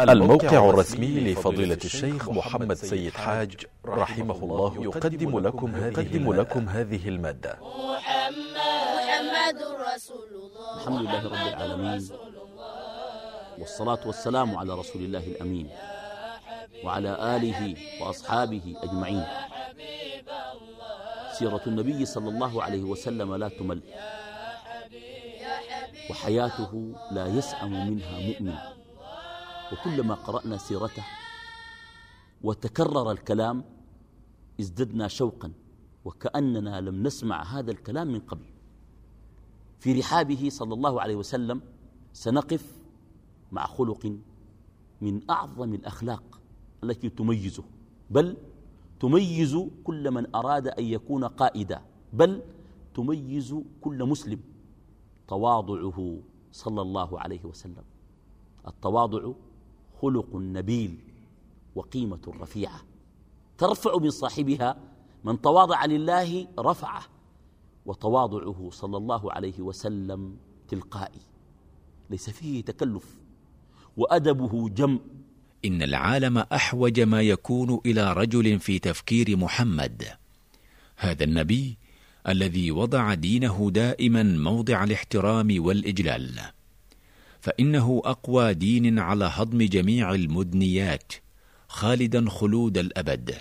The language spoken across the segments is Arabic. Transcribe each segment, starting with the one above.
الموقع الرسمي لفضيلة الشيخ محمد سيد حاج رحمه الله يقدم لكم هذه, لكم هذه ا ل م ا د ة محمد رسول الله. الحمد لله رب العالمين. والصلاة والسلام على رسول الله الأمين. وعلى آله وأصحابه أجمعين. سيرة النبي صلى الله عليه وسلم لا تمل. وحياته لا يسأم منها مؤمن. وكلما قرأنا سيرته وتكرر الكلام ازددنا شوقا وكأننا لم نسمع هذا الكلام من قبل. في رحابه صلى الله عليه وسلم سنقف مع خلق من أعظم الأخلاق التي تميزه بل تميز كل من أراد أن يكون قائدا بل تميز كل مسلم تواضعه صلى الله عليه وسلم. التواضع خلق نبيل وقيمة رفيعة ترفع من صاحبها من تواضع لله رفعه وتواضعه صلى الله عليه وسلم تلقائي. ليس فيه تكلف وأدبه جم. إن العالم أحوج ما يكون إلى رجل في تفكير محمد. هذا النبي الذي وضع دينه دائما موضع الاحترام والإجلال. فإنه أقوى دين على هضم جميع المدنيات خالدا خلود الأبد.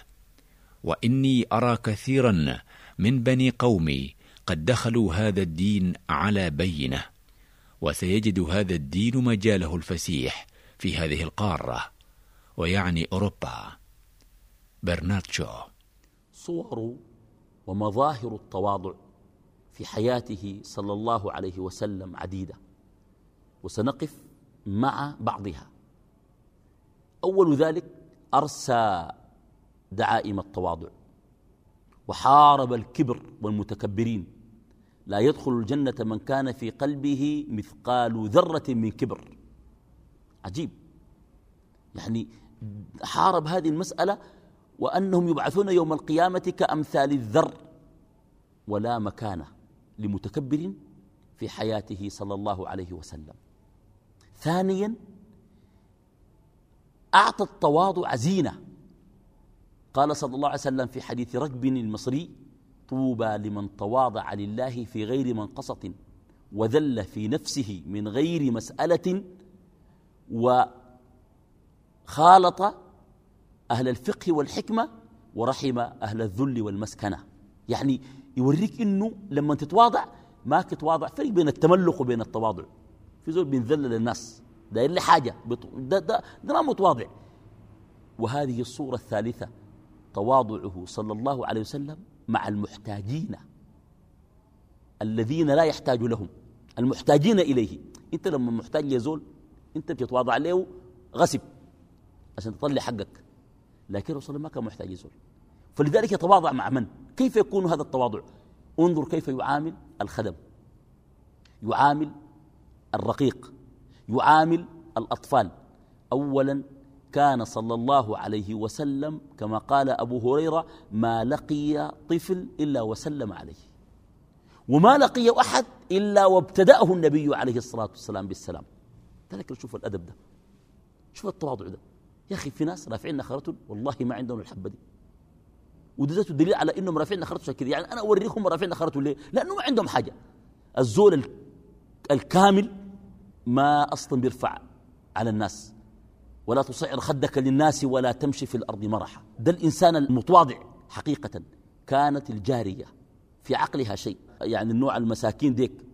وإني أرى كثيرا من بني قومي قد دخلوا هذا الدين على بينة وسيجد هذا الدين مجاله الفسيح في هذه القارة ويعني أوروبا. برنارد شو صور ومظاهر التواضع في حياته صلى الله عليه وسلم عديدة. وسنقف مع بعضها. أول ذلك أرسى دعائم التواضع وحارب الكبر والمتكبرين. لا يدخل الجنة من كان في قلبه مثقال ذرة من كبر. عجيب. يعني حارب هذه المسألة وأنهم يبعثون يوم القيامة كأمثال الذر ولا مكان لمتكبر في حياته صلى الله عليه وسلم. ثانيا أعطى التواضع زينة. قال صلى الله عليه وسلم في حديث ركب المصري طوبى لمن تواضع لله في غير منقصة وذل في نفسه من غير مسألة وخالط أهل الفقه والحكمة ورحم أهل الذل والمسكنة. يعني يوريك إنه لما تتواضع ما تتواضع فرق بين التملق وبين التواضع. في زول بينذلل الناس. داير لي حاجة. ده, ده, ده ما متواضع وهذه الصورة الثالثة تواضعه صلى الله عليه وسلم مع المحتاجين الذين لا يحتاج لهم. المحتاجين إليه. انت لما محتاج لزول انت بتتواضع له غصب عشان تطلع حقك. لكن الرسول ما كان محتاج يزول فلذلك يتواضع مع من؟ كيف يكون هذا التواضع؟ انظر كيف يعامل الخدم. يعامل الرقيق يعامل الأطفال. أولا كان صلى الله عليه وسلم كما قال أبو هريرة ما لقي طفل إلا وسلم عليه. وما لقي أحد إلا وابتدأه النبي عليه الصلاة والسلام بالسلام. ذلك شوف الأدب ده. شوف التواضع ده. يا أخي في ناس رافعين نخرتهم والله ما عندهم الحبة دي. وده دليل على إنهم رافعين نخرتهم كذا يعني أنا أوريكم رافعين نخرتهم ليه؟ لأنه ما عندهم حاجة. الزول الكامل ما أصلا بيرفع على الناس. ولا تصعر خدك للناس ولا تمشي في الأرض مرحا. ده الإنسان المتواضع حقيقة. كانت الجارية في عقلها شيء. يعني النوع المساكين ديك.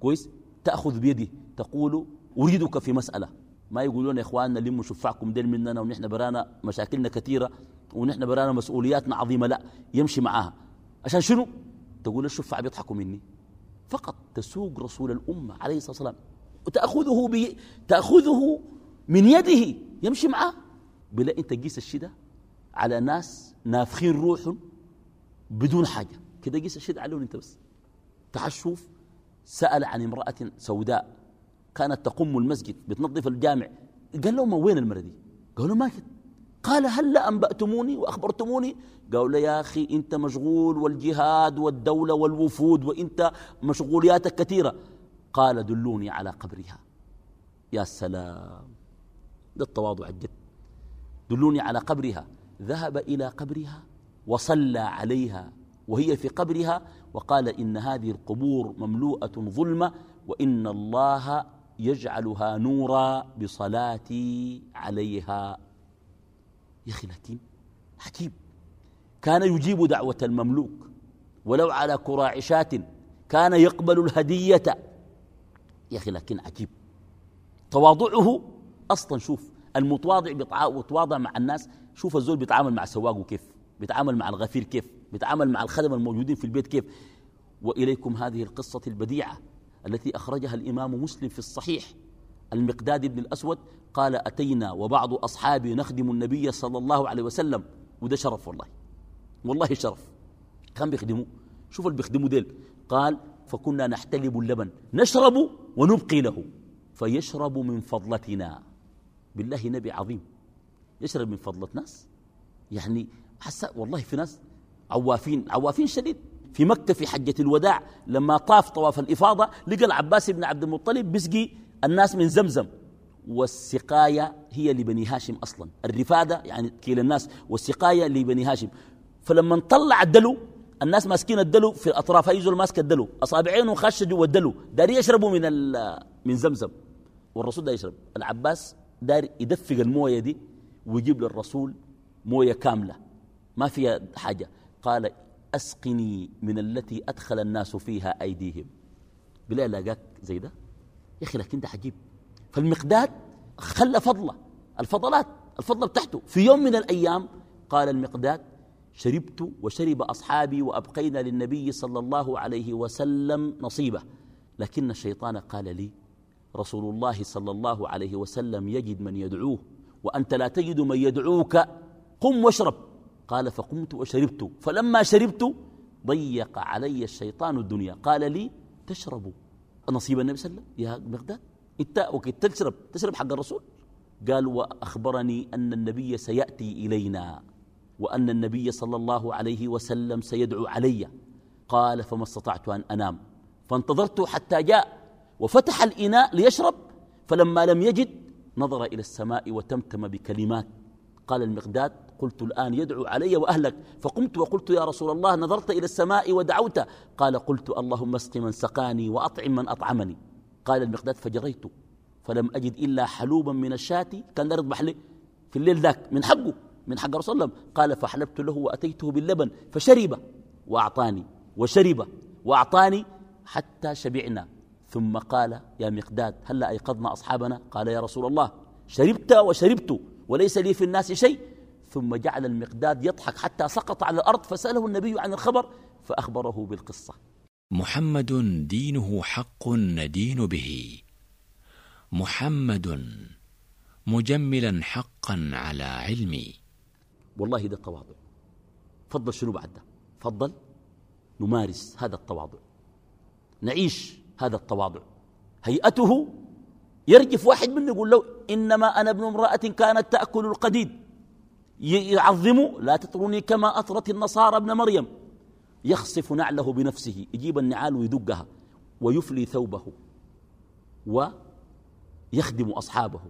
كويس؟ تأخذ بيدي. تقول أريدك في مسألة. ما يقولون يا إخواننا لموا شفعكم دين مننا ونحن برانا مشاكلنا كثيرة ونحن برانا مسؤولياتنا عظيمة. لا يمشي معاها. عشان شنو؟ تقول الشفع بيضحكوا مني. فقط تسوق رسول الأمة عليه الصلاة والسلام. وتأخذه بي تأخذه من يده يمشي معاه. بلا أنت قيس الشدة على ناس نافخين روحهم بدون حاجة. كده قيس الشدة عليهم أنت بس. تعال شوف سأل عن امرأة سوداء كانت تقم المسجد بتنظف الجامع. قال لهم وين المرة دي؟ قالوا كده. قال هل أنبأتموني وأخبرتموني؟ قالوا يا أخي أنت مشغول والجهاد والدولة والوفود وأنت مشغولياتك كثيرة. قال دلوني على قبرها. يا سلام. ده التواضع الجد دلوني على قبرها. ذهب إلى قبرها وصلى عليها وهي في قبرها وقال إن هذه القبور مملوءة ظلمة وإن الله يجعلها نورا بصلاتي عليها. يا أخي لكن عجيب كان يجيب دعوة المملوك ولو على كراعشات كان يقبل الهدية يا أخي لكن عجيب. تواضعه أصلا شوف المتواضع بيتواضع مع الناس شوف الزول بيتعامل مع سواقه كيف بيتعامل مع الغفير كيف بيتعامل مع الخدم الموجودين في البيت كيف. وإليكم هذه القصة البديعة التي أخرجها الإمام مسلم في الصحيح. المقداد بن الأسود قال أتينا وبعض أصحابي نخدم النبي صلى الله عليه وسلم. وده شرف والله. والله شرف. كان بيخدموا شوف اللي بيخدموا ديل. قال فكنا نحتلب اللبن. نشرب ونبقي له. فيشرب من فضلتنا. بالله نبي عظيم. يشرب من فضلة ناس. يعني حسا والله في ناس عوافين عوافين شديد. في مكة في حجة الوداع لما طاف طواف الإفاضة لقى العباس بن عبد المطلب بيسقي الناس من زمزم. والسقاية هي لبني هاشم أصلا. الرفادة يعني كيل الناس والسقاية لبني هاشم. فلما طلع الدلو الناس ماسكين الدلو في الأطراف أي زول ماسك الدلو أصابعينه خاشة جوا الدلو داري يشربوا من من زمزم. والرسول ده يشرب. العباس دار يدفق الموية دي ويجيب للرسول موية كاملة. ما فيها حاجة. قال أسقني من التي أدخل الناس فيها أيديهم. بلا لاقاك زي ده؟ يا أخي لكن ده عجيب. فالمقداد خلى فضله. الفضلات الفضلة بتاعته. في يوم من الأيام قال المقداد شربت وشرب أصحابي وأبقينا للنبي صلى الله عليه وسلم نصيبه. لكن الشيطان قال لي رسول الله صلى الله عليه وسلم يجد من يدعوه وأنت لا تجد من يدعوك قم واشرب. قال فقمت وشربت. فلما شربت ضيق علي الشيطان الدنيا. قال لي تشرب. نصيب النبي صلى الله عليه وسلم؟ يا مقداد انت وكنت تشرب تشرب حق الرسول؟ قال وأخبرني أن النبي سيأتي إلينا. وأن النبي صلى الله عليه وسلم سيدعو علي. قال فما استطعت أن أنام. فانتظرت حتى جاء وفتح الإناء ليشرب فلما لم يجد نظر إلى السماء وتمتم بكلمات. قال المقداد قلت الآن يدعو علي وأهلك. فقمت وقلت يا رسول الله نظرت إلى السماء ودعوت. قال قلت اللهم اسق من سقاني وأطعم من أطعمني. قال المقداد فجريت فلم أجد إلا حلوبا من الشاة. كان لي في الليل ذاك من حقه. من حق رسول الله قال فحلبت له وأتيته باللبن فشرب وأعطاني وشرب وأعطاني حتى شبعنا. ثم قال يا مقداد هل أيقظنا أصحابنا؟ قال يا رسول الله شربت وشربت وليس لي في الناس شيء. ثم جعل المقداد يضحك حتى سقط على الأرض فسأله النبي عن الخبر فأخبره بالقصة. محمد دينه حق ندين به. محمد مجملا حقا على علمي. والله ده التواضع. فضل شنو بعد ده؟ فضل نمارس هذا التواضع. نعيش هذا التواضع. هيئته يرجف واحد منه يقول له إنما أنا ابن امرأة كانت تأكل القديد. يعظم لا تطرني كما أطرت النصارى ابن مريم. يخصف نعله بنفسه. يجيب النعال ويدقها. ويفلي ثوبه. ويخدم أصحابه.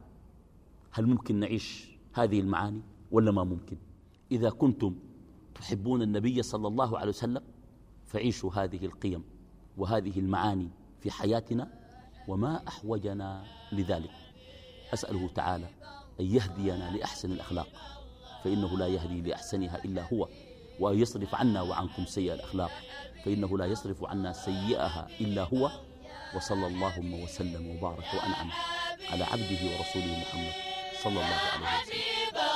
هل ممكن نعيش هذه المعاني ولا ما ممكن؟ إذا كنتم تحبون النبي صلى الله عليه وسلم فعيشوا هذه القيم وهذه المعاني في حياتنا وما أحوجنا لذلك. أسأله تعالى أن يهدينا لأحسن الأخلاق فإنه لا يهدي لأحسنها إلا هو وأن يصرف عنا وعنكم سيئة الأخلاق فإنه لا يصرف عنا سيئها إلا هو وصلى اللهم وسلم وبارك وأنعم على عبده ورسوله محمد صلى الله عليه وسلم.